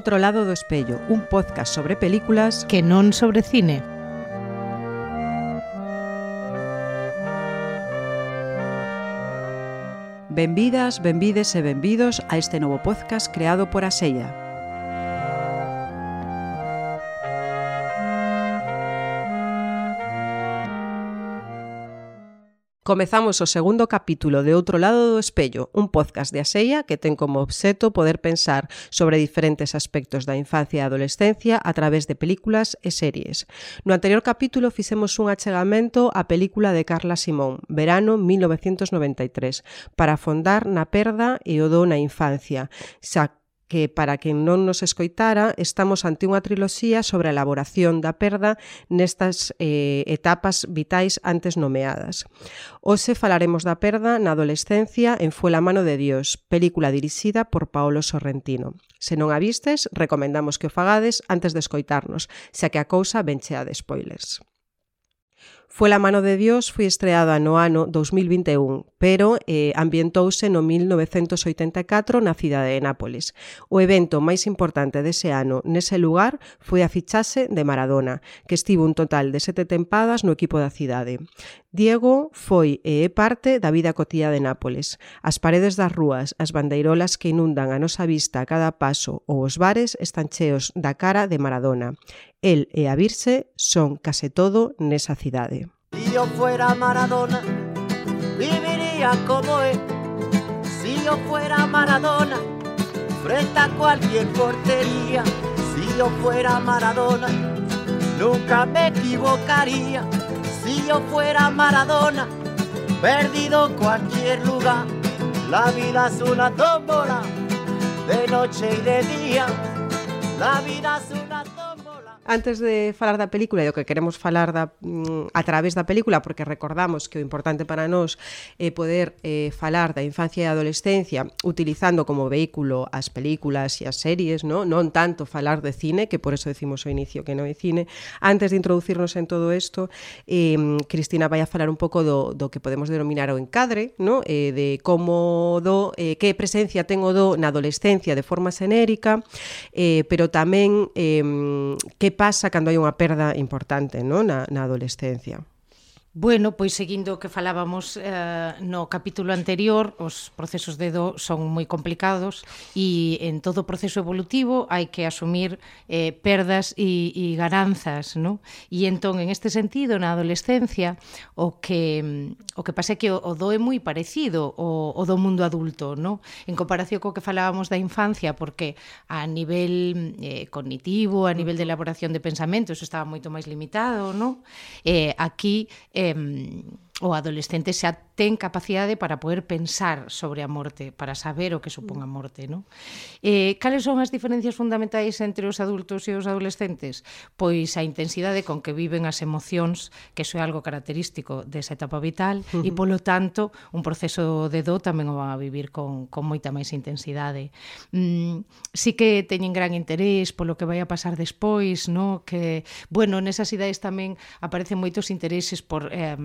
outro lado do espello, un podcast sobre películas que non sobre cine. Benvidas, benvides e benvidos a este novo podcast creado por Asella. Comezamos o segundo capítulo de Outro lado do espello, un podcast de Aseia que ten como obxeto poder pensar sobre diferentes aspectos da infancia e adolescencia a través de películas e series. No anterior capítulo fixemos un achegamento á película de Carla Simón, Verano 1993, para afondar na perda e o do na infancia, xa que, para quen non nos escoitara, estamos ante unha triloxía sobre a elaboración da perda nestas eh, etapas vitais antes nomeadas. Hoxe falaremos da perda na adolescencia en Fue la mano de Dios, película dirixida por Paolo Sorrentino. Se non a vistes, recomendamos que o fagades antes de escoitarnos, xa que a cousa venchea de spoilers. Foi a mano de Dios foi estreada no ano 2021, pero eh, ambientouse no 1984 na cidade de Nápoles. O evento máis importante dese ano nese lugar foi a fichase de Maradona, que estivo un total de sete tempadas no equipo da cidade. Diego foi e é parte da vida cotía de Nápoles. As paredes das rúas, as bandeirolas que inundan a nosa vista a cada paso ou os bares están cheos da cara de Maradona. El e a son case todo nesa cidade. Si yo fuera Maradona, viviría como él. Si yo fuera Maradona, frente a cualquier portería. Si yo fuera Maradona, nunca me equivocaría. Si yo fuera Maradona, perdido cualquier lugar. La vida es una tómbola, de noche y de día. La vida es una tómbola. antes de falar da película e do que queremos falar da, mm, a través da película, porque recordamos que o importante para nós é poder eh, falar da infancia e adolescencia utilizando como vehículo as películas e as series, ¿no? non tanto falar de cine, que por eso decimos ao inicio que non é cine. Antes de introducirnos en todo isto, eh, Cristina vai a falar un pouco do, do que podemos denominar o encadre, ¿no? eh, de como do, eh, que presencia ten o do na adolescencia de forma xenérica, eh, pero tamén eh, que pasa cando hai unha perda importante non? Na, na adolescencia. Bueno, pois seguindo o que falábamos eh, no capítulo anterior, os procesos de do son moi complicados e en todo proceso evolutivo hai que asumir eh, perdas e, e garanzas, non? E entón, en este sentido, na adolescencia, o que, o que pasa é que o, o do é moi parecido o, o do mundo adulto, non? En comparación co que falábamos da infancia, porque a nivel eh, cognitivo, a nivel de elaboración de pensamentos, estaba moito máis limitado, non? Eh, aquí, eh, eh, o adolescente xa ten capacidade para poder pensar sobre a morte, para saber o que supón a morte, non? Eh, cales son as diferencias fundamentais entre os adultos e os adolescentes? Pois a intensidade con que viven as emocións, que iso é algo característico desa etapa vital, uh -huh. e polo tanto, un proceso de do tamén o van a vivir con, con moita máis intensidade. Mm, sí que teñen gran interés polo que vai a pasar despois, non? Que, bueno, nesas idades tamén aparecen moitos intereses por eh,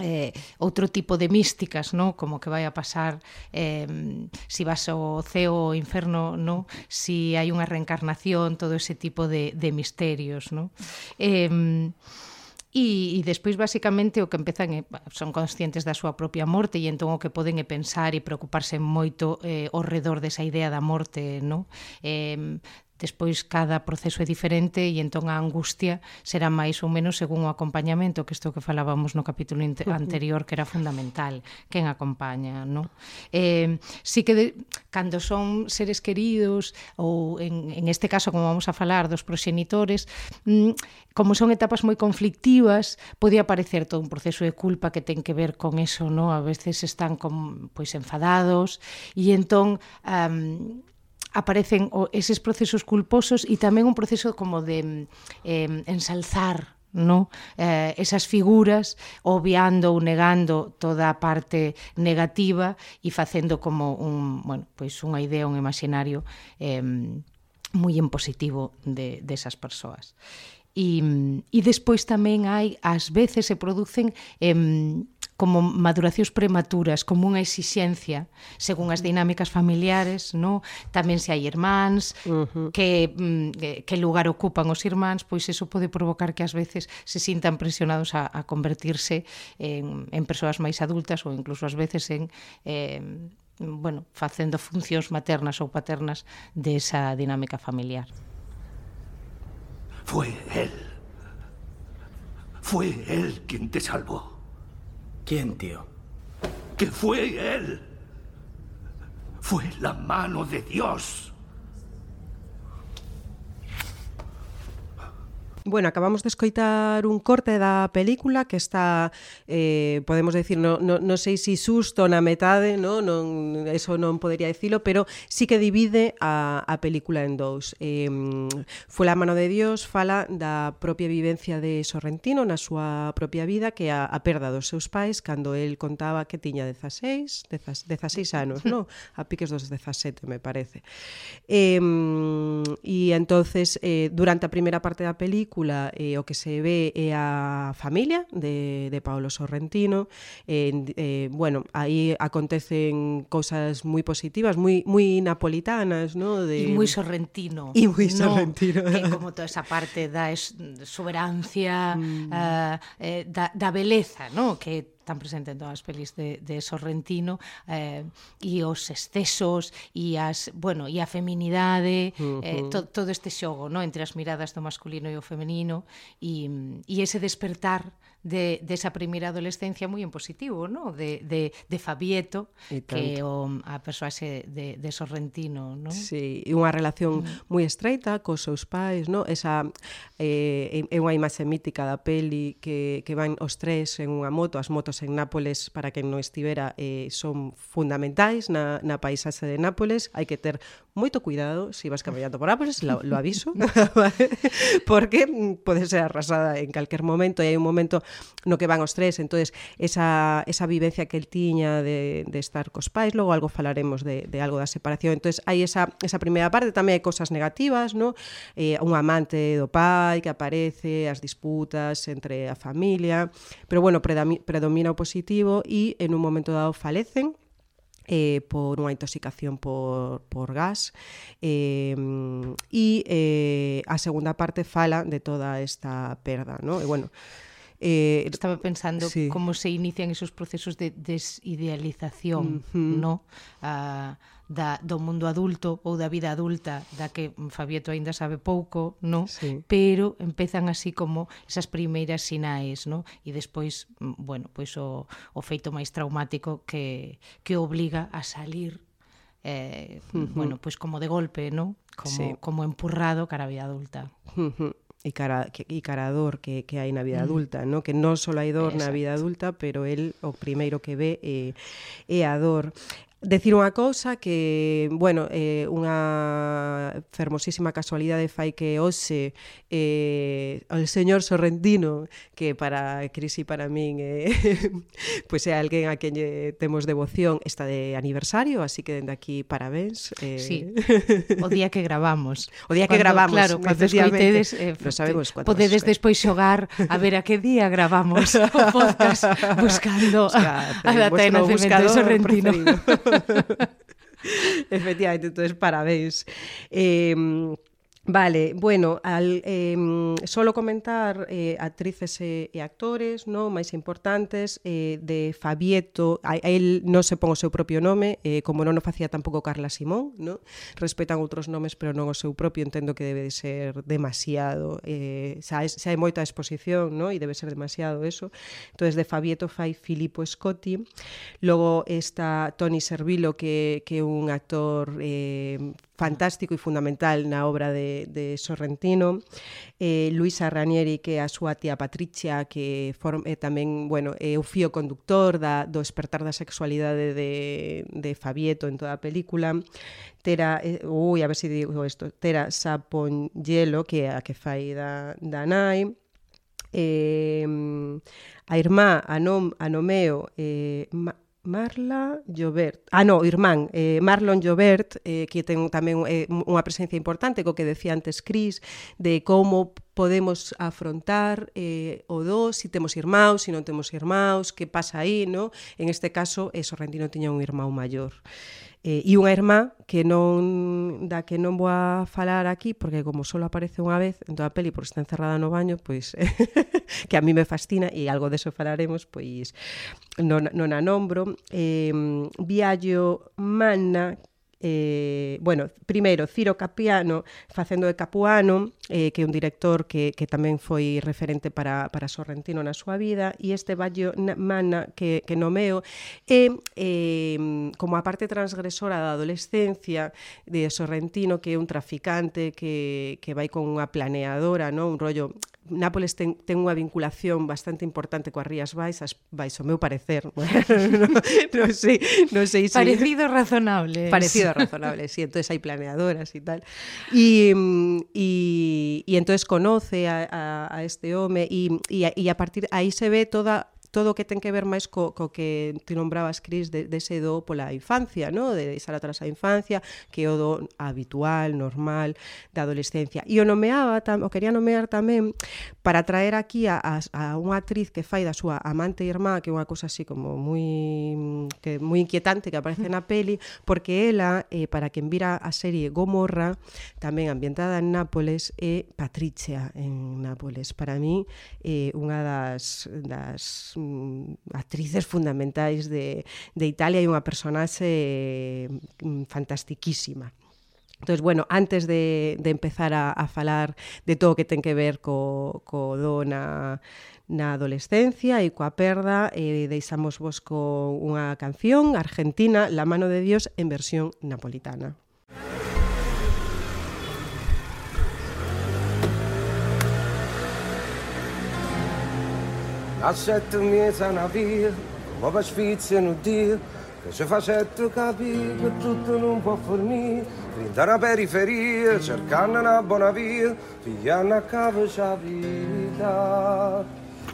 eh, outro tipo de místicas, no? como que vai a pasar eh, si vas ao ceo ou inferno, no? si hai unha reencarnación, todo ese tipo de, de misterios. No? Eh, E, e despois basicamente o que empezan é, son conscientes da súa propia morte e entón o que poden é pensar e preocuparse moito eh, ao redor desa idea da morte no? eh, Despois cada proceso é diferente e entón a angustia será máis ou menos según o acompañamento, que isto que falábamos no capítulo anterior que era fundamental, quen acompaña, non? Eh, si que de, cando son seres queridos ou en, en este caso como vamos a falar dos proxenitores, mm, como son etapas moi conflictivas, pode aparecer todo un proceso de culpa que ten que ver con eso, non? A veces están con, pois enfadados e entón um, aparecen o, eses procesos culposos e tamén un proceso como de eh, ensalzar no? Eh, esas figuras obviando ou negando toda a parte negativa e facendo como un, bueno, pois unha idea, un imaginario eh, moi en positivo de, desas de persoas. E, e despois tamén hai, ás veces se producen eh, como maduracións prematuras, como unha exixencia según as dinámicas familiares, no? Tamén se hai irmáns, uh -huh. Mm, que que lugar ocupan os irmáns, pois eso pode provocar que ás veces se sintan presionados a, a convertirse en en persoas máis adultas ou incluso ás veces en eh bueno, facendo funcións maternas ou paternas desa dinámica familiar. Fue él. Fue él quien te salvó. ¿Quién, tío? Que fue él. Fue la mano de Dios. Bueno, acabamos de escoitar un corte da película que está, eh, podemos decir, non no, no sei se si susto na metade, no? non, eso non podería dicilo, pero sí que divide a, a película en dous. Eh, Foi la mano de Dios fala da propia vivencia de Sorrentino na súa propia vida que a, a perda dos seus pais cando el contaba que tiña 16, 16 anos, no? a piques dos 17, me parece. Eh, e entonces, eh, durante a primeira parte da película, película eh, o que se ve é a familia de, de Paolo Sorrentino. Eh, eh, bueno, aí acontecen cousas moi positivas, moi moi napolitanas, ¿no? De... E moi sorrentino. E moi sorrentino. No, que como toda esa parte da soberancia, mm. uh, eh, da, da beleza, ¿no? Que tan presente en todas as pelis de, de Sorrentino eh, e os excesos e as, bueno, e a feminidade uh -huh. eh, to, todo este xogo no? entre as miradas do masculino e o femenino e, e ese despertar de, desa de primeira adolescencia moi en positivo, no? de, de, de Fabieto, que o, a persoaxe de, de Sorrentino. No? Sí, e unha relación mm. moi estreita cos seus pais, no? esa eh, é unha imaxe mítica da peli que, que van os tres en unha moto, as motos en Nápoles, para que non estivera, eh, son fundamentais na, na paisaxe de Nápoles, hai que ter moito cuidado se si vas camellando por Nápoles, lo, lo aviso, porque mm, pode ser arrasada en calquer momento e hai un momento no que van os tres, entonces esa, esa vivencia que el tiña de, de estar cos pais, logo algo falaremos de, de algo da separación, entonces hai esa, esa primeira parte, tamén hai cosas negativas, no? eh, un amante do pai que aparece, as disputas entre a familia, pero bueno, predomina o positivo e en un momento dado falecen, eh, por unha intoxicación por, por gas eh, e eh, a segunda parte fala de toda esta perda, ¿no? e bueno, Eh, Estaba pensando sí. como se inician esos procesos de desidealización, uh -huh. ¿no? Ah, da, do mundo adulto ou da vida adulta da que Fabieto aínda sabe pouco, no? Sí. Pero empezan así como esas primeiras sinais, no? E despois, mm, bueno, pois o, o feito máis traumático que, que obliga a salir eh, uh -huh. bueno, pois como de golpe, ¿no? Como, sí. como empurrado cara a vida adulta. Uh -huh e cara, que, e cara dor que, que hai na vida adulta, no? que non só hai dor Exacto. na vida adulta, pero el o primeiro que ve eh, eh, é, é a dor. Decir unha cousa que, bueno, eh, unha fermosísima casualidade fai que hoxe eh, o señor Sorrentino, que para Cris e para min eh, pois pues é alguén a quen lle temos devoción, está de aniversario, así que dende aquí parabéns. Eh. Sí, o día que gravamos. O día que cuando, gravamos, claro, cando escoitedes, eh, no sabemos podedes despois xogar a ver a que día gravamos o podcast buscando Buscad, a data de nacemento de Sorrentino. Preferido. Efectivamente, entonces parabéns. Eh, Vale, bueno, al, eh, solo comentar eh, actrices eh, e, e actores no máis importantes eh, de Fabieto, a, a él non se pon o seu propio nome, eh, como non o facía tampouco Carla Simón, no? respetan outros nomes pero non o seu propio, entendo que debe de ser demasiado, eh, xa, xa hai moita exposición no? e debe ser demasiado eso, entonces de Fabieto fai Filippo Scotti, logo está Tony Servilo que é un actor eh, fantástico e fundamental na obra de, de Sorrentino, eh, Luisa Ranieri, que é a súa tía Patricia, que form, eh, tamén, bueno, é o fío conductor da, do despertar da sexualidade de, de Fabieto en toda a película, Tera, eh, ui, a ver se si digo isto, Tera Sapongielo, que é a que fai da, da nai, eh, a irmá, a, nom, a Nomeo, eh, Marla Llobert. Ah, no, irmán, eh, Marlon Llobert, eh, que ten tamén eh, unha presencia importante co que decía antes Cris, de como podemos afrontar eh, o do, si temos irmãos, si non temos irmãos, que pasa aí, no? En este caso, eh, Sorrentino tiña un irmão maior. Eh, eh, e unha irmá que non da que non vou a falar aquí porque como só aparece unha vez en toda a peli porque está encerrada no baño, pois que a mí me fascina e algo deso falaremos, pois non, non a nombro, eh, Viallo Manna eh, bueno, primeiro, Ciro Capiano, facendo de Capuano, eh, que é un director que, que tamén foi referente para, para Sorrentino na súa vida, e este Ballo Mana que, que nomeo, é eh, como a parte transgresora da adolescencia de Sorrentino, que é un traficante que, que vai con unha planeadora, no? un rollo Nápoles ten, ten unha vinculación bastante importante coas Rías Baixas, baixo o meu parecer. non no sei, non sei se... Parecido razonable. Parecido razonable, sí. Entonces hai planeadoras e tal. E, e, e entonces conoce a, a, a este home e, e, a, e a partir aí se ve toda todo o que ten que ver máis co, co que ti nombrabas, Cris, de, dese de do pola infancia, no? de deixar atrás a infancia, que é o do habitual, normal, da adolescencia. E o nomeaba, tam, o quería nomear tamén para traer aquí a, a, a unha actriz que fai da súa amante e irmá, que é unha cousa así como moi que moi inquietante que aparece na peli, porque ela, eh, para quen vira a serie Gomorra, tamén ambientada en Nápoles, é Patricia en Nápoles. Para mí, eh, unha das, das actrices fundamentais de, de Italia e unha personaxe mm, fantastiquísima. Entón, bueno, antes de, de empezar a, a falar de todo o que ten que ver co, co do na, na adolescencia e coa perda, eh, deixamos vos con unha canción argentina, La mano de Dios, en versión napolitana. Música Lasciatemi una via, come per sfizia non Dio, che ci facette capire che tutto non può fornire, finta una periferia, cercando una buona via, pigliando a capo la vita.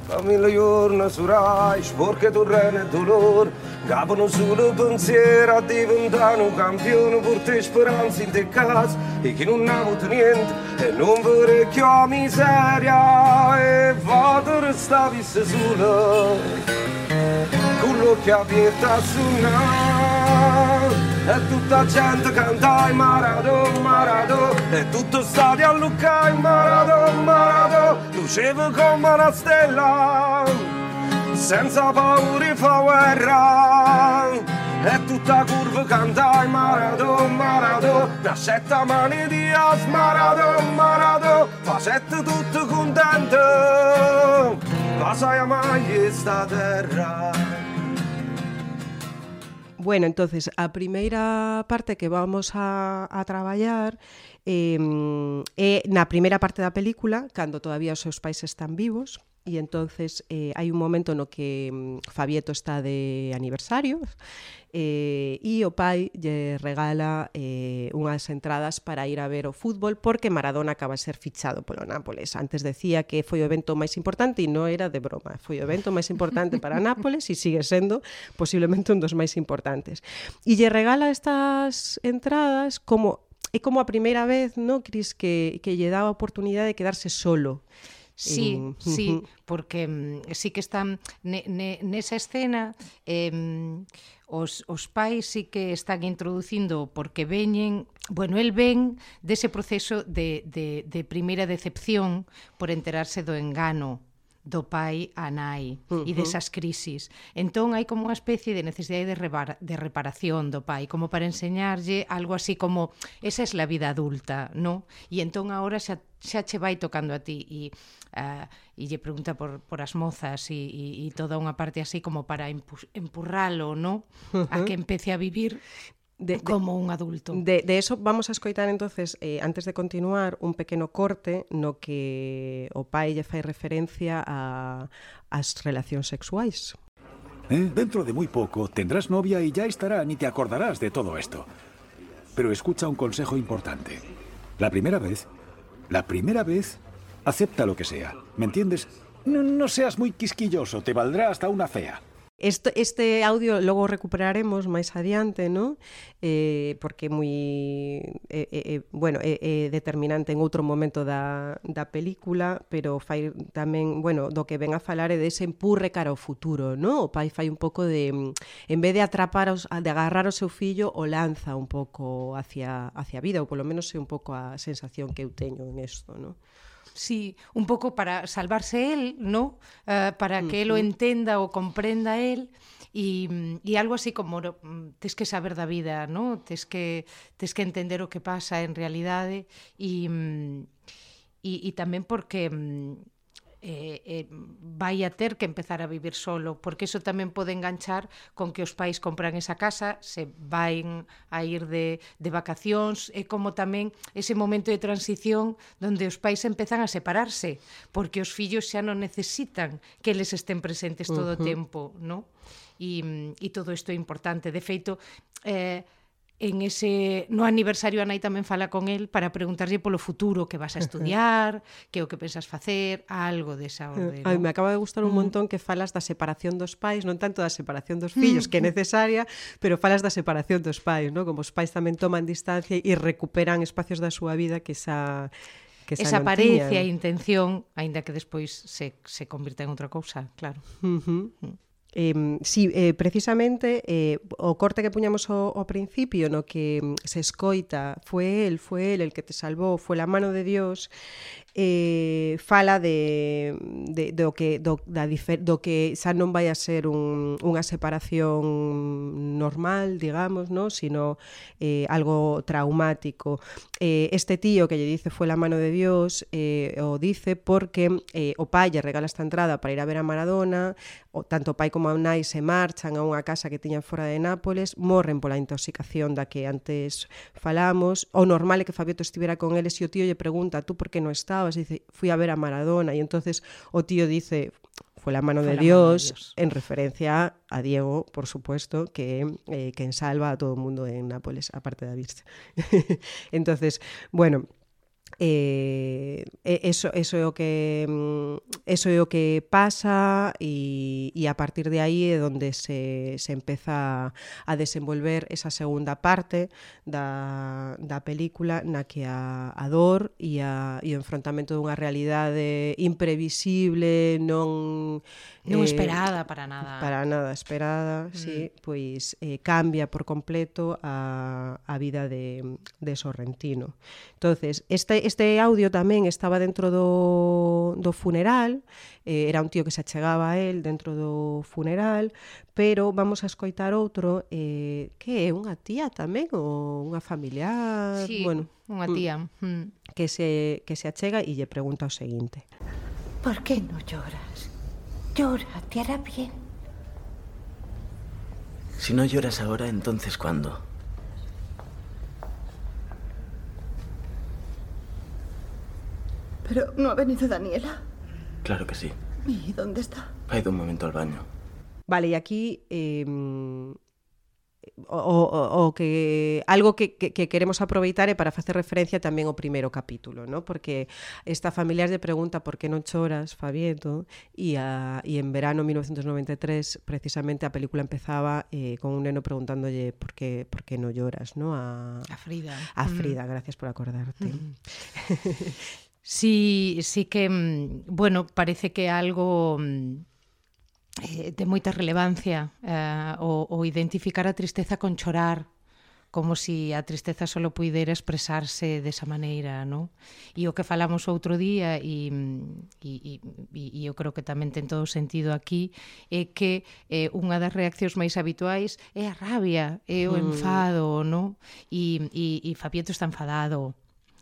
Famiglia giorni su Rai, sporche torrene e dolore, capono solo pensiero a diventare un campione, porti speranze in te casa, e chi non ha avuto niente, e non parecchio a miseria, e vado restavi solo, con l'occhio aperto a suonare. E tutta gente canta in Maradona, Maradona. E tutto stadio a Lucca in Maradona, Luceva come una stella Senza paura fa guerra. E tutta curva canta in Maradona, Maradona Nascetta mani di as Maradona, Maradona Facette tutto contente Cosa mai sta terra Bueno, entonces a primeira parte que vamos a, a traballar eh, é na primeira parte da película, cando todavía os seus pais están vivos, e entonces eh, hai un momento no que Fabieto está de aniversario eh, e o pai lle regala eh, unhas entradas para ir a ver o fútbol porque Maradona acaba de ser fichado polo Nápoles. Antes decía que foi o evento máis importante e non era de broma. Foi o evento máis importante para Nápoles e sigue sendo posiblemente un dos máis importantes. E lle regala estas entradas como é como a primeira vez, no, Cris, que, que lle dá a oportunidade de quedarse solo. Sí, sí, porque mm, sí que están ne, ne, nesa escena eh, os, os pais sí que están introducindo porque veñen Bueno, el ven dese proceso de, de, de primeira decepción por enterarse do engano do pai a nai uh -huh. e desas crisis. Entón hai como unha especie de necesidade de, repara de reparación do pai, como para enseñarlle algo así como esa es la vida adulta, no? E entón agora xa xa che vai tocando a ti e uh, e lle pregunta por, por as mozas e, e, e toda unha parte así como para empurralo, no? A que empece a vivir De, como un adulto. De, de eso vamos a escoitar entonces, eh, antes de continuar, un pequeno corte no que o pai lle fai referencia a as relacións sexuais. Eh, dentro de moi pouco tendrás novia e ya estará, ni te acordarás de todo esto. Pero escucha un consejo importante. La primera vez, la primera vez, acepta lo que sea. ¿Me entiendes? No, no seas muy quisquilloso, te valdrá hasta una fea. Esto, este audio logo recuperaremos máis adiante, ¿no? eh, porque é moi eh, eh, eh, bueno, é, eh, determinante en outro momento da, da película, pero fai tamén, bueno, do que ven a falar é dese empurre cara ao futuro, ¿no? O pai fai un pouco de en vez de atrapar os, de agarrar o seu fillo, o lanza un pouco hacia hacia a vida, ou polo menos é un pouco a sensación que eu teño en isto, ¿no? sí, un pouco para salvarse él, ¿no? Uh, para que él que lo o comprenda él. Y, y, algo así como tes que saber da vida, ¿no? Tes que tes que entender o que pasa en realidade e e, e tamén porque eh, eh, vai a ter que empezar a vivir solo, porque eso tamén pode enganchar con que os pais compran esa casa, se vain a ir de, de vacacións, e como tamén ese momento de transición donde os pais empezan a separarse, porque os fillos xa non necesitan que eles estén presentes todo uh -huh. o tempo, non? E, e todo isto é importante. De feito, eh, en ese no aniversario a nai tamén fala con el para preguntarlle polo futuro que vas a estudiar, que é o que pensas facer, algo desa eh, orde. No? Ai, me acaba de gustar un mm. montón que falas da separación dos pais, non tanto da separación dos fillos, que é necesaria, pero falas da separación dos pais, ¿no? Como os pais tamén toman distancia e recuperan espacios da súa vida que esa que esa, esa apariencia e intención, aínda que despois se, se convirta en outra cousa, claro. Uh -huh. Uh -huh. Eh, si, sí, eh, precisamente eh, o corte que puñamos ao, ao principio no que mm, se escoita foi el, foi el el que te salvou, foi la mano de Dios eh, fala de, de, do, que, do, da difer, do que xa non vai a ser un, unha separación normal, digamos, ¿no? sino eh, algo traumático. Eh, este tío que lle dice foi la mano de Dios, eh, o dice porque eh, o pai lle regala esta entrada para ir a ver a Maradona, o, tanto o pai como a nai se marchan a unha casa que tiñan fora de Nápoles, morren pola intoxicación da que antes falamos, o normal é que Fabioto estivera con eles e o tío lle pregunta, tú por que non estás? Estabas? dice, fui a ver a Maradona. Y entonces o tío dice, fue la mano, fue de, la Dios, mano de Dios, en referencia a Diego, por supuesto, que eh, quien salva a todo el mundo en Nápoles, aparte de Virse. entonces, bueno, eh, eso, eso é o que mm, eso é o que pasa e, e a partir de aí é onde se, se empeza a desenvolver esa segunda parte da, da película na que a, a dor e, a, e o enfrontamento dunha realidade imprevisible non non eh, esperada para nada para nada esperada, mm. sí, pois eh, cambia por completo a, a vida de, de Sorrentino entonces este este audio tamén estaba dentro do, do funeral, eh, era un tío que se achegaba a él dentro do funeral, pero vamos a escoitar outro eh, que é unha tía tamén ou unha familiar, sí, bueno, unha mm, tía mm, que se que se achega e lle pregunta o seguinte. ¿Por que non lloras? Llora, te hará bien. Si no lloras ahora, entonces ¿cuándo? Pero no ha venido Daniela. Claro que sí. ¿Y dónde está? Ha ido un momento al baño. Vale, y aquí eh, o, o, o que algo que, que, que queremos aproveitar é para facer referencia tamén ao primeiro capítulo, ¿no? porque esta familiar lle pregunta por que non choras, Fabieto, e, a, e en verano 1993 precisamente a película empezaba eh, con un neno preguntándolle por que, por que non lloras, ¿no? A, a Frida. A Frida, mm. gracias por acordarte. Mm. sí, sí que, mm, bueno, parece que algo mm, eh, de moita relevancia eh, o, o identificar a tristeza con chorar, como si a tristeza só puidera expresarse desa maneira, ¿no? E o que falamos outro día e, e, e, e eu creo que tamén ten todo sentido aquí é que eh, unha das reaccións máis habituais é a rabia, é o mm. enfado, ¿no? E, e, e Fabieto está enfadado,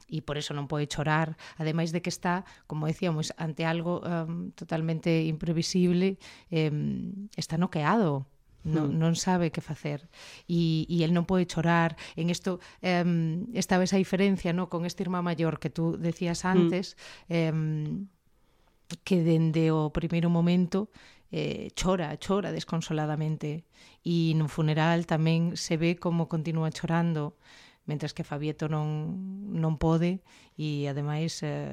e por eso non pode chorar, ademais de que está, como decíamos, ante algo um, totalmente imprevisible, um, está noqueado, non, hmm. non sabe que facer e, e el non pode chorar. En isto um, esta vez a diferencia no? con este irmá maior que tú decías hmm. antes mm. que dende o primeiro momento eh, chora, chora desconsoladamente. E no funeral tamén se ve como continúa chorando mentras que Fabieto non, non pode e ademais eh,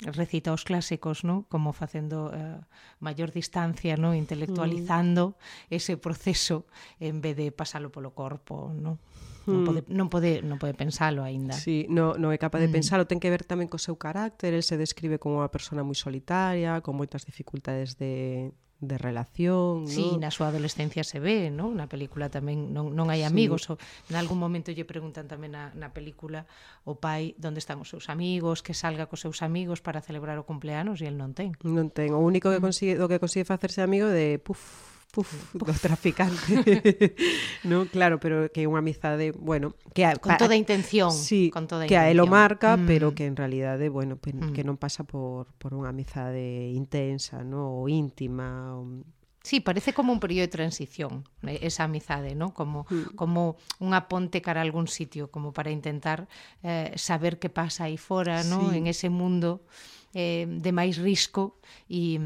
recita os clásicos no? como facendo eh, maior distancia no? intelectualizando mm. ese proceso en vez de pasalo polo corpo no? Non mm. pode, non pode, non pode pensalo aínda. Sí, no, non é capaz de mm. pensalo, ten que ver tamén co seu carácter, el se describe como unha persona moi solitaria, con moitas dificultades de de relación. Sí, ¿no? na súa adolescencia se ve, ¿no? na película tamén non, non hai amigos. Sí. O, en algún momento lle preguntan tamén na, na película o pai onde están os seus amigos, que salga cos seus amigos para celebrar o cumpleanos e el non ten. Non ten. O único que mm. consigue, do que consigue facerse amigo de puf, puf, puf. do traficante. no, claro, pero que é unha amizade, bueno, que a, con toda a intención, sí, con toda a que intención. a elo marca, mm. pero que en realidade, eh, bueno, pe, mm. que non pasa por por unha amizade eh, intensa, no, ou íntima, ou mm. Sí, parece como un período de transición, eh, esa amizade, ¿no? Como mm. como unha ponte cara a algún sitio, como para intentar eh, saber que pasa aí fora, ¿no? Sí. En ese mundo eh, de máis risco e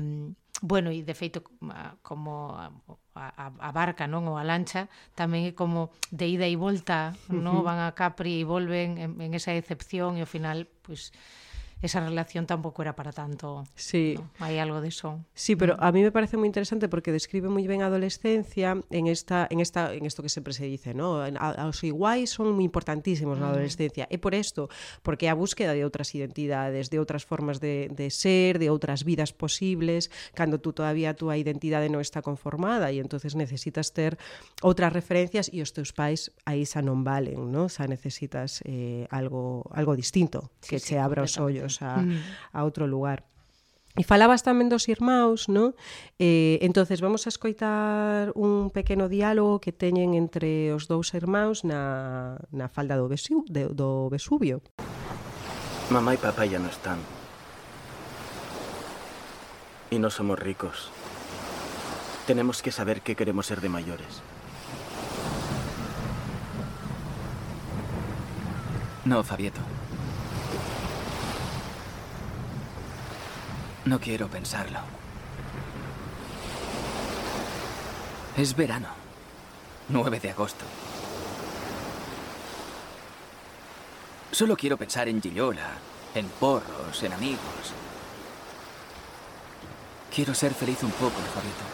Bueno, e de feito, como a, a, a barca, non? Ou a lancha, tamén é como de ida e volta, non? Van a Capri e volven en, en esa excepción e ao final, pois, pues, esa relación tampoco era para tanto. Sí. ¿no? Hay algo de eso. Sí, pero mm. a mí me parece muy interesante porque describe muy bien adolescencia en esta en esta en esto que siempre se dice, ¿no? A, os iguais son moi importantísimos na mm. adolescencia. E por isto, porque a búsqueda de outras identidades, de outras formas de, de ser, de outras vidas posibles, cando tú todavía a túa identidade non está conformada e entonces necesitas ter outras referencias e os teus pais aí xa non valen, ¿no? Xa necesitas eh, algo algo distinto que sí, se sí, abra os ollos irnos a, mm. a outro lugar. E falabas tamén dos irmãos, ¿no? Eh, entonces vamos a escoitar un pequeno diálogo que teñen entre os dous irmãos na, na falda do, Vesu, de, do Vesubio. Mamá e papá ya non están. E non somos ricos. Tenemos que saber que queremos ser de maiores. No, Fabieto. No quiero pensarlo. Es verano. 9 de agosto. Solo quiero pensar en Gillola, en porros, en amigos. Quiero ser feliz un poco, Fabieto.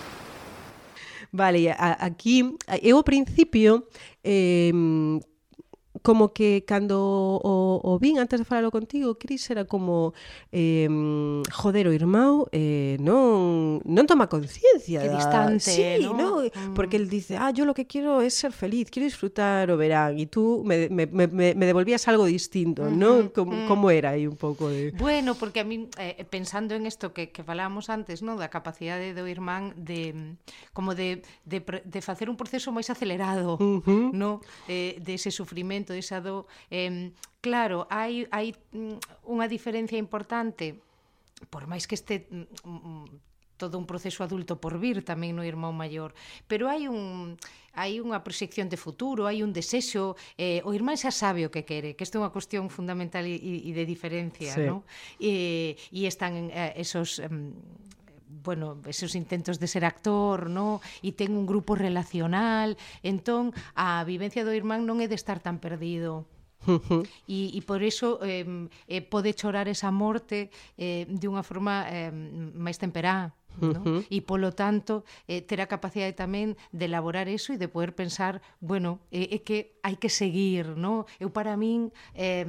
Vale, aquí, eu principio, eh, como que cando o, o vin antes de falalo contigo, Cris era como eh, joder o irmão eh, non, non toma conciencia que da... distante, sí, ¿no? ¿no? Mm. porque el dice, ah, yo lo que quiero es ser feliz quiero disfrutar o verán y tú me, me, me, me devolvías algo distinto, mm -hmm, ¿no? Como, mm. como era aí un pouco de... Bueno, porque a mí eh, pensando en isto que, que falábamos antes, ¿no? da capacidade do irmán de como de, de, de facer un proceso máis acelerado, uh ¿no? Eh, de ese sufrimento sufrimento, esa do... Eh, claro, hai, hai mm, unha diferencia importante por máis que este mm, mm, todo un proceso adulto por vir tamén no irmão maior, pero hai un hai unha proxección de futuro, hai un desexo, eh, o irmán xa sabe o que quere, que isto é unha cuestión fundamental e, e de diferencia, sí. non? E, e están eh, esos um, bueno, esos intentos de ser actor, no? E ten un grupo relacional, entón a vivencia do irmán non é de estar tan perdido. E, e por iso eh, eh, pode chorar esa morte eh, de unha forma eh, máis temperada. ¿no? Uh -huh. E polo tanto, eh, ter a capacidade tamén de elaborar eso e de poder pensar, bueno, eh, é que hai que seguir, ¿no? Eu para min eh,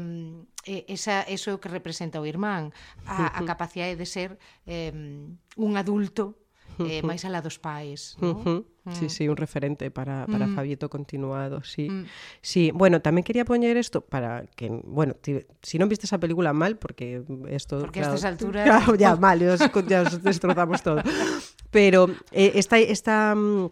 esa eso é o que representa o irmán, a, a capacidade de ser eh, un adulto eh, máis alá dos pais no? Ujú. Sí, sí, un referente para, para Mm. Fabieto continuado, sí. Mm. Sí, bueno, tamén quería poñer esto para que, bueno, ti, si non viste esa película mal, porque esto... Porque a estas alturas- Claro, ya mal, ya os, ya os destrozamos todo. Pero eh, esta, esta, mm,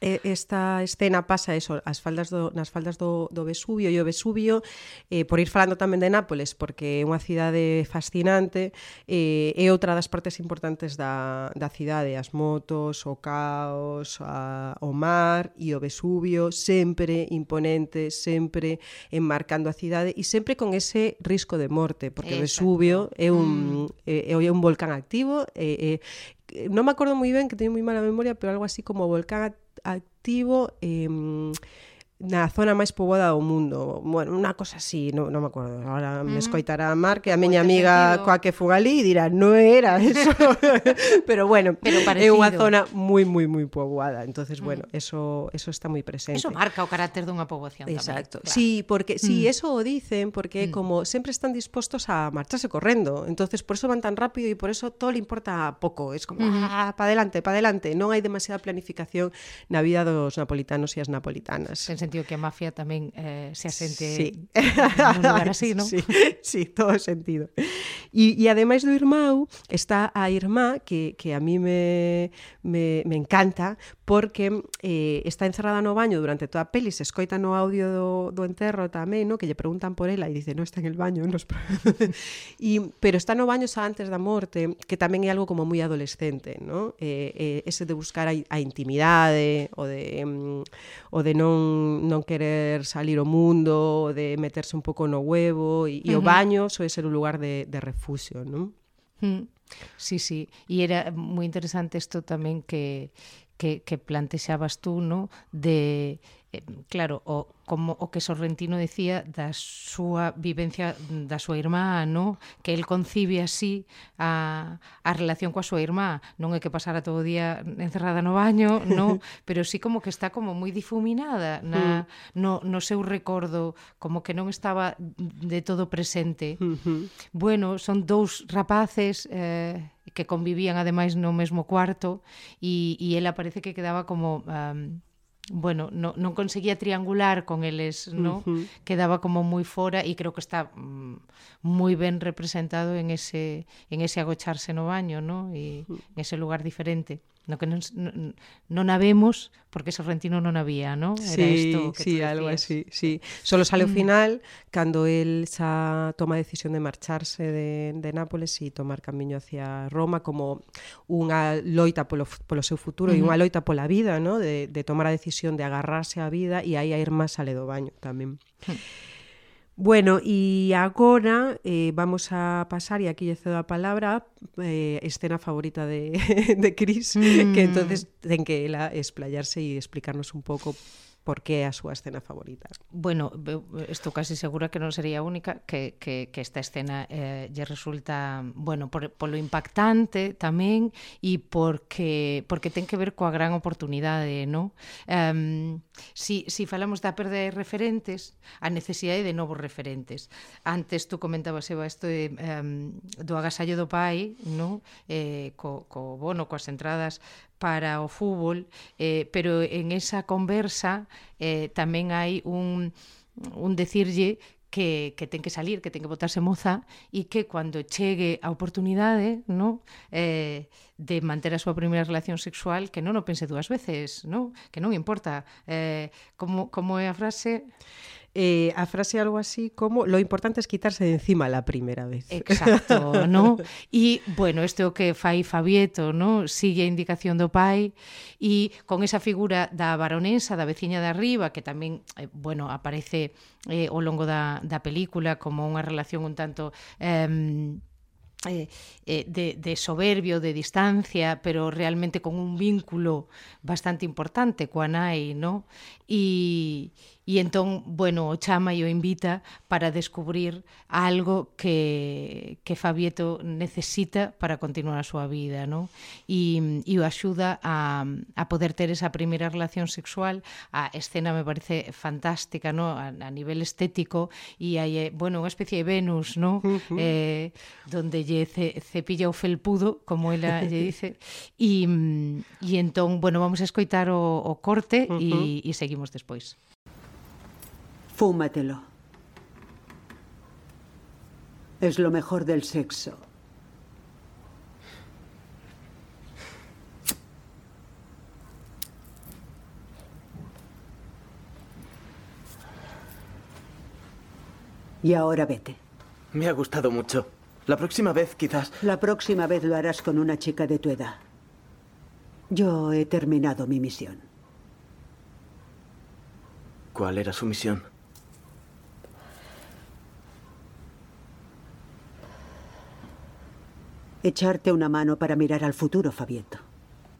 eh, esta escena pasa eso as faldas do, nas faldas do, do Vesubio e o Vesubio eh, por ir falando tamén de Nápoles porque é unha cidade fascinante eh, é outra das partes importantes da, da cidade as motos, o caos a, o mar e o Vesubio sempre imponente sempre enmarcando a cidade e sempre con ese risco de morte porque Exacto. o Vesubio é un, mm. é, é un volcán activo é, é, non me acordo moi ben, que teño moi mala memoria, pero algo así como volcán act- activo eh, na zona máis poboada do mundo. Bueno, unha cosa así, non, non me acordo. Ahora me mm. escoitará a Mar, que a miña amiga sentido. coa que fuga e dirá, non era eso. Pero bueno, Pero é unha zona moi, moi, moi poboada. entonces mm. bueno, mm. eso, eso está moi presente. Eso marca o carácter dunha poboación Exacto. Tamén, claro. Sí, porque mm. sí, eso o dicen, porque mm. como sempre están dispostos a marcharse correndo, entonces por eso van tan rápido e por eso todo le importa pouco. Es como, mm. ah, pa adelante, pa adelante. Non hai demasiada planificación na vida dos napolitanos e as napolitanas. Pensé sentido que a mafia tamén eh, se asente sí. nun lugar así, non? Sí, sí, todo sentido. E, e ademais do irmão, está a irmá que, que a mí me, me, me encanta porque eh, está encerrada no baño durante toda a peli, se escoita no audio do, do enterro tamén, no? que lle preguntan por ela e dice, no, está en el baño. Nos... y, pero está no baño xa antes da morte, que tamén é algo como moi adolescente, no? Eh, eh, ese de buscar a, a intimidade o de, um, o de non non, querer salir ao mundo, de meterse un pouco no huevo, e, e uh -huh. o baño soe ser un lugar de, de refugio, non? Mm. Sí, sí, e era moi interesante isto tamén que, que, que plantexabas tú, no? de eh, claro, o como o que Sorrentino decía da súa vivencia da súa irmá, no? que el concibe así a, a relación coa súa irmá, non é que pasara todo o día encerrada no baño, no? pero sí como que está como moi difuminada na, mm. no, no seu recordo, como que non estaba de todo presente. Bueno, son dous rapaces eh, que convivían ademais no mesmo cuarto e, e ela parece que quedaba como... Um, bueno, no, non conseguía triangular con eles, no? Quedaba como moi fora e creo que está mm, moi ben representado en ese en ese agocharse no baño, no? E en ese lugar diferente no que non, non, non habemos porque Sorrentino non había, non? Era sí, isto que sí, algo así, sí. Solo sale mm. ao final cando el xa toma a decisión de marcharse de, de Nápoles e tomar camiño hacia Roma como unha loita polo, polo seu futuro e -hmm. e unha loita pola vida, non? De, de tomar a decisión de agarrarse á vida e aí a ir sale do baño tamén. Hmm. Bueno, e agora eh, vamos a pasar, e aquí lle cedo a palabra, eh, escena favorita de, de Cris, Mm. que entonces ten que ela explayarse e explicarnos un pouco por que é a súa escena favorita? Bueno, estou casi segura que non sería a única que, que, que esta escena eh, lle resulta, bueno, por, polo impactante tamén e porque porque ten que ver coa gran oportunidade, non? Um, si, si falamos da perda de referentes, a necesidade de novos referentes. Antes tú comentabas, Eva, isto de, um, do agasallo do pai, non? Eh, co, co bono, coas entradas para o fútbol, eh, pero en esa conversa eh, tamén hai un, un decirlle que, que ten que salir, que ten que botarse moza e que cando chegue a oportunidade no, eh, de manter a súa primeira relación sexual que non o pense dúas veces, no? que non importa eh, como, como é a frase eh, a frase algo así como lo importante es quitarse de encima la primera vez. Exacto, ¿no? E, bueno, este o que fai Fabieto, ¿no? Sigue a indicación do pai e con esa figura da baronesa, da veciña de arriba, que tamén, eh, bueno, aparece eh, ao longo da, da película como unha relación un tanto... Eh, eh, eh, de, de soberbio, de distancia, pero realmente con un vínculo bastante importante coa nai, ¿no? e, e entón, bueno, o chama e o invita para descubrir algo que, que Fabieto necesita para continuar a súa vida, non? E, e o axuda a, a poder ter esa primeira relación sexual. A escena me parece fantástica, non? A, a nivel estético e hai, eh, bueno, unha especie de Venus, non? Uh -huh. eh, donde lle ce, cepilla o felpudo, como ela lle dice. E, e entón, bueno, vamos a escoitar o, o corte e uh -huh. E, e seguimos despois. Fúmatelo. Es lo mejor del sexo. Y ahora vete. Me ha gustado mucho. La próxima vez, quizás. La próxima vez lo harás con una chica de tu edad. Yo he terminado mi misión. ¿Cuál era su misión? Echarte una mano para mirar al futuro, Fabieto.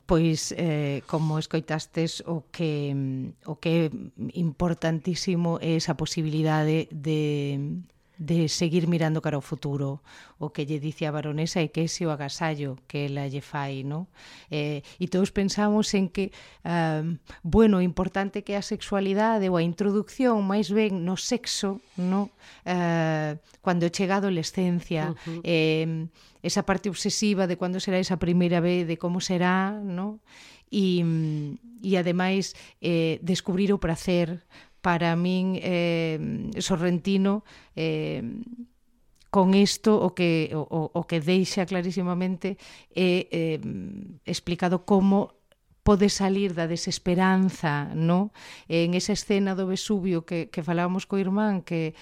Pois, eh, como escoitastes, o que, o que importantísimo é esa posibilidade de, de de seguir mirando cara ao futuro. O que lle dice a baronesa é que ese o agasallo que ela lle fai, non? Eh, e todos pensamos en que, um, bueno, importante que a sexualidade ou a introducción máis ben no sexo, non? Uh, ah, cando chega a adolescencia, uh -huh. eh, esa parte obsesiva de cando será esa primeira vez, de como será, non? e, e ademais eh, descubrir o prazer, para min eh, Sorrentino eh, con isto o que o, o que deixa clarísimamente é eh, explicado como pode salir da desesperanza, no? En esa escena do Vesubio que, que falábamos co irmán, que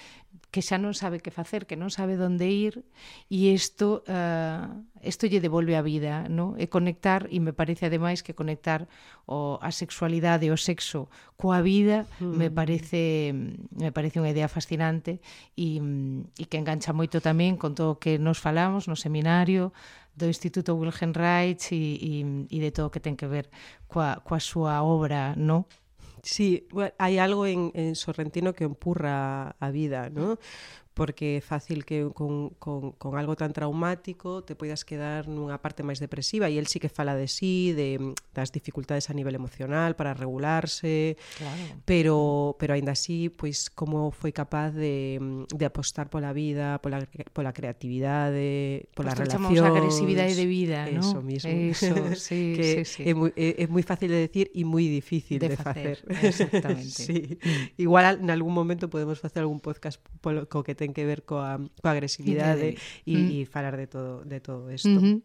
que xa non sabe que facer, que non sabe onde ir e isto uh, isto lle devolve a vida, no? E conectar e me parece ademais que conectar o a sexualidade, o sexo coa vida mm. me parece me parece unha idea fascinante e e que engancha moito tamén con todo o que nos falamos no seminario do Instituto Wilhelm Reich e, e, e de todo o que ten que ver coa, coa súa obra, no? Sí, bueno, hai algo en, en Sorrentino que empurra a vida, ¿no? Porque é fácil que con, con, con algo tan traumático te poidas quedar nunha parte máis depresiva e el sí que fala de sí, de das dificultades a nivel emocional para regularse, claro. pero pero aínda así, pois como foi capaz de, de apostar pola vida, pola pola creatividade, pola pues relación, agresividade de vida, ¿no? Eso mismo. Eso, sí, que sí, sí. É moi é, é moi fácil de decir e moi difícil de, de facer. facer. Exactamente. sí. Igual en algún momento podemos facer algún podcast co que ten que ver coa, coa agresividade e, mm. e falar de todo, de todo isto. Uh -huh.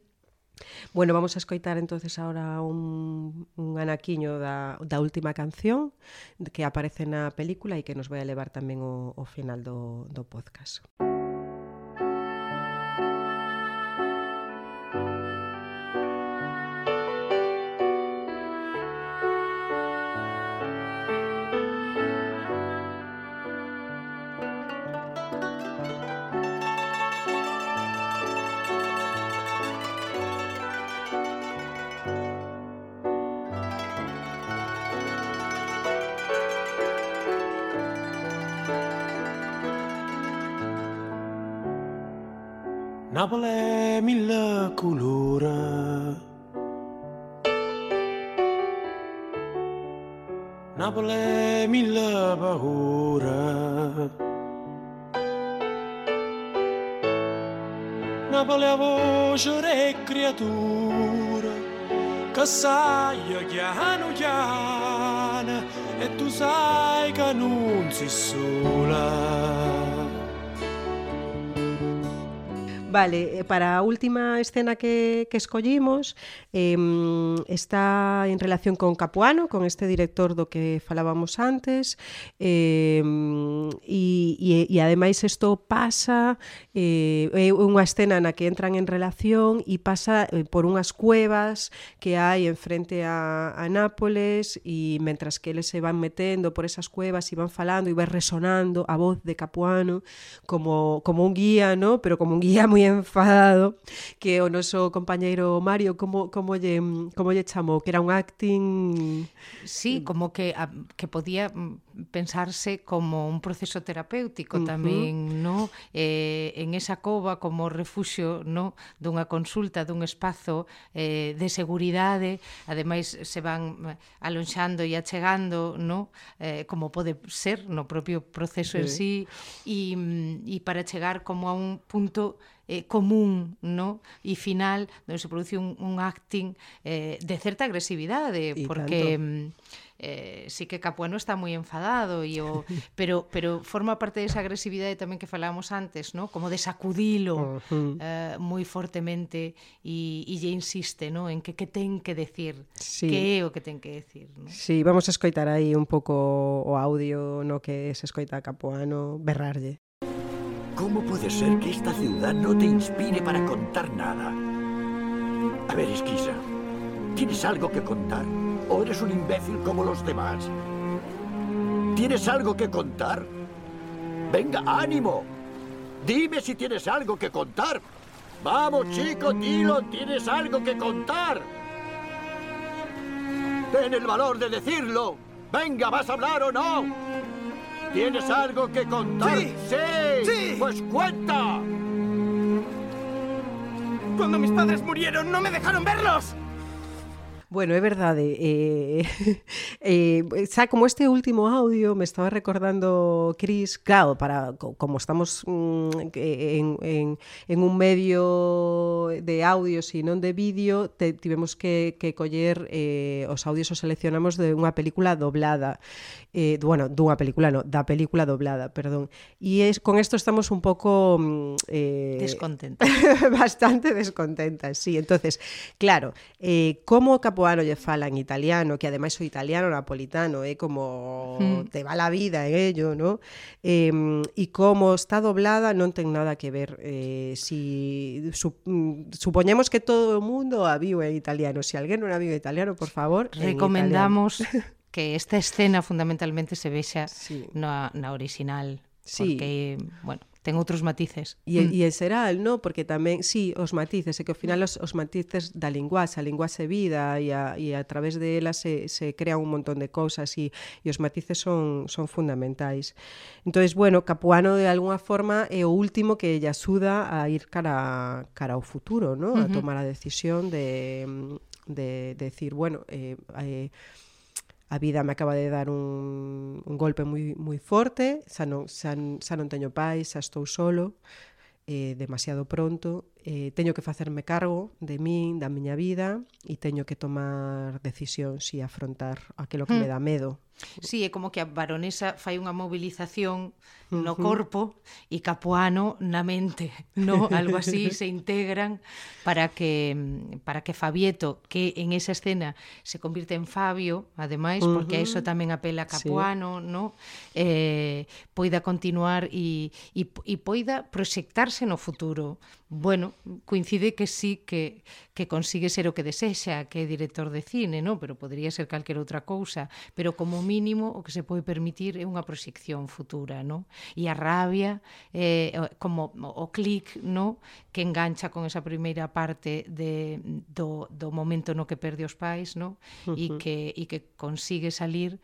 Bueno, vamos a escoitar entonces ahora un, un anaquiño da, da última canción que aparece na película e que nos vai a levar tamén o, o final do, do podcast. Napoli è mille colori. Napoli è mille paure. Napoli è voce e creatura che sai chiano chiano e tu sai che non sei sola. Vale, eh, para a última escena que, que escollimos eh, está en relación con Capuano, con este director do que falábamos antes eh, e, e, e ademais isto pasa eh, é unha escena na que entran en relación e pasa eh, por unhas cuevas que hai enfrente a, a Nápoles e mentras que eles se van metendo por esas cuevas e van falando e vai resonando a voz de Capuano como, como un guía, ¿no? pero como un guía moi moi enfadado que o noso compañeiro Mario como como lle como lle chamou, que era un acting Sí, como que a, que podía mm, pensarse como un proceso terapéutico uh -huh. tamén, no? Eh, en esa cova como refuxio, no, dunha consulta, dun espazo eh, de seguridade, ademais se van mm, alonxando e achegando, no? Eh, como pode ser no propio proceso sí. en sí e, e mm, para chegar como a un punto eh, común no e final onde se produce un, un acting eh, de certa agresividade y porque tanto mm, eh, sí que Capuano está moi enfadado e o pero pero forma parte desa agresividade tamén que falábamos antes, ¿no? Como de sacudilo uh -huh. eh, moi fortemente e e lle insiste, ¿no? En que que ten que decir, sí. que é o que ten que decir, ¿no? Sí, vamos a escoitar aí un pouco o audio no que se escoita a Capuano berrarlle. ¿Cómo puede ser que esta ciudad no te inspire para contar nada? A ver, Esquisa, ¿tienes algo que contar? ¿O eres un imbécil como los demás? ¿Tienes algo que contar? Venga, ánimo. Dime si tienes algo que contar. Vamos, chico, dilo, tienes algo que contar. Ten el valor de decirlo. Venga, ¿vas a hablar o no? ¿Tienes algo que contar? Sí. Sí. Sí. Pues cuenta. Cuando mis padres murieron, no me dejaron verlos. Bueno, é verdade. Eh, eh, xa como este último audio me estaba recordando Cris, claro, para como estamos mm, en, en, en un medio de audios e non de vídeo, te, tivemos que, que coller eh, os audios os seleccionamos de unha película doblada. Eh, bueno, dunha película, no, da película doblada, perdón. E es, con esto estamos un pouco... Mm, eh, descontentas. bastante descontentas, sí. Entonces, claro, eh, como capo guano lle falan italiano, que ademais o italiano napolitano é como mm. te va la vida en ello, ¿no? Eh, e como está doblada non ten nada que ver eh, si su, mm, supoñemos que todo o mundo a viu en italiano, si alguén non a viu en italiano, por favor, recomendamos que esta escena fundamentalmente se vexa sí. na, na original, sí. porque, bueno, ten outros matices. E, mm. e en xeral, no? porque tamén, sí, os matices, e que ao final os, os matices da linguaxe, a linguaxe vida, e a, e a través de ela se, se crea un montón de cousas, e, e os matices son, son fundamentais. Entón, bueno, Capuano de alguna forma é o último que lle axuda a ir cara, cara ao futuro, no? a tomar a decisión de, de, de decir, bueno, eh, eh, a vida me acaba de dar un, un golpe moi, moi forte, xa non, xa, xa non teño pais, xa estou solo, eh, demasiado pronto, eh, teño que facerme cargo de min, da miña vida, e teño que tomar decisións e afrontar aquilo que mm. me hmm. dá medo, Sí, é como que a baronesa fai unha mobilización no corpo e Capuano na mente, no algo así se integran para que para que Fabieto, que en esa escena se convirte en Fabio, ademais, porque a iso tamén apela Capuano, sí. no? Eh, poida continuar e, e, e poida proxectarse no futuro bueno, coincide que sí que, que consigue ser o que desexa, que é director de cine, ¿no? pero podría ser calquer outra cousa, pero como mínimo o que se pode permitir é unha proxección futura, ¿no? E a rabia, eh, como o clic, ¿no? que engancha con esa primeira parte de, do, do momento no que perde os pais, ¿no? E, que, e que consigue salir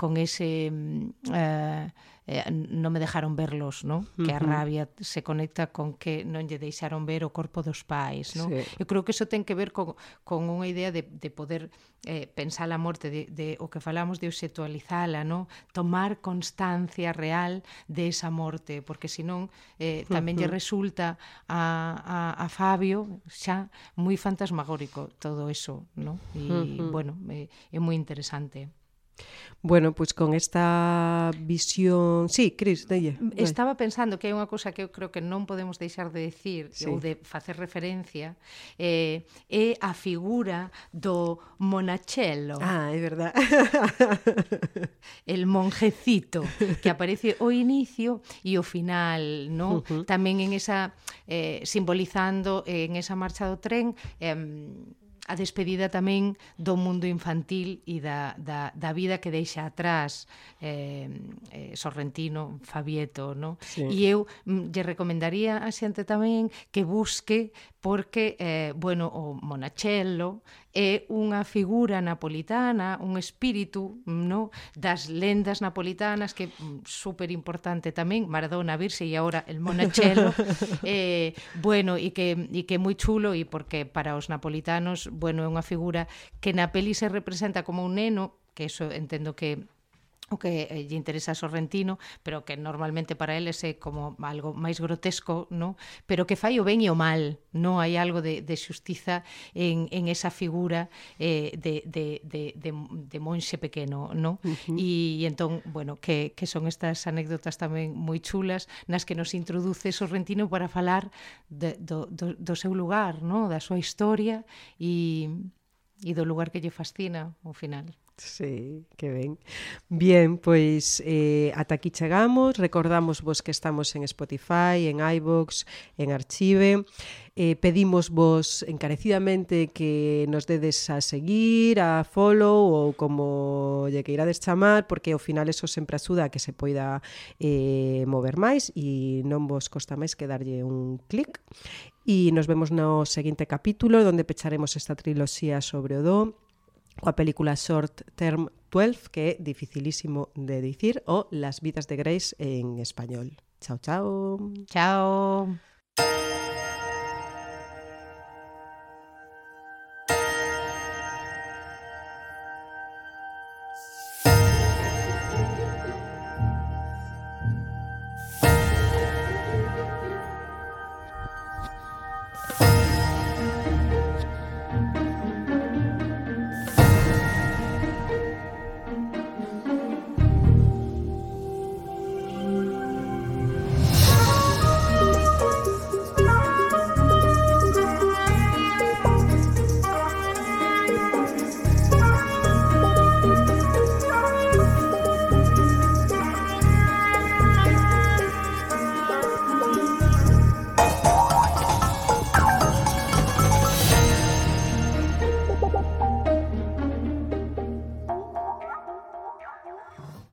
con ese... Mm, eh, eh, non me dejaron verlos, non? Uh -huh. Que a rabia se conecta con que non lle deixaron ver o corpo dos pais, non? Sí. Eu creo que iso ten que ver con, con unha idea de, de poder eh, pensar a morte, de, de o que falamos de objetualizala, non? Tomar constancia real de esa morte, porque senón eh, tamén uh -huh. lle resulta a, a, a Fabio xa moi fantasmagórico todo eso, non? E, uh -huh. bueno, eh, é moi interesante. Bueno, pois pues con esta visión... Sí, Cris, delle. Estaba pensando que hai unha cousa que eu creo que non podemos deixar de decir sí. ou de facer referencia eh, é a figura do monachelo. Ah, é verdad. El monjecito que aparece o inicio e o final, non? Uh -huh. Tamén en esa... Eh, simbolizando en esa marcha do tren eh, a despedida tamén do mundo infantil e da, da, da vida que deixa atrás eh, eh, Sorrentino, Fabieto, no? Sí. E eu mm, lle recomendaría a xente tamén que busque porque, eh, bueno, o Monachello é unha figura napolitana, un espírito no das lendas napolitanas que mm, super importante tamén, Maradona, Virse e agora el Monachello, eh, bueno, e que, e que é moi chulo e porque para os napolitanos, bueno, é unha figura que na peli se representa como un neno, que eso entendo que o que eh, lle interesa a Sorrentino, pero que normalmente para eles é como algo máis grotesco, no? pero que fai o ben e o mal, non hai algo de, de xustiza en, en esa figura eh, de, de, de, de, de monxe pequeno, no? Uh -huh. e, e entón, bueno, que, que son estas anécdotas tamén moi chulas nas que nos introduce Sorrentino para falar de, do, do, do seu lugar, no? da súa historia e, e do lugar que lle fascina ao final. Sí, que ben. Bien, pois eh, ata aquí chegamos. Recordamos vos que estamos en Spotify, en iVoox, en Archive. Eh, pedimos vos encarecidamente que nos dedes a seguir, a follow ou como lle queirades chamar, porque ao final eso sempre axuda a que se poida eh, mover máis e non vos costa máis que darlle un clic. E nos vemos no seguinte capítulo, onde pecharemos esta triloxía sobre o do coa película Short Term 12, que é dificilísimo de dicir, o Las vidas de Grace en español. Chao, chao. Chao.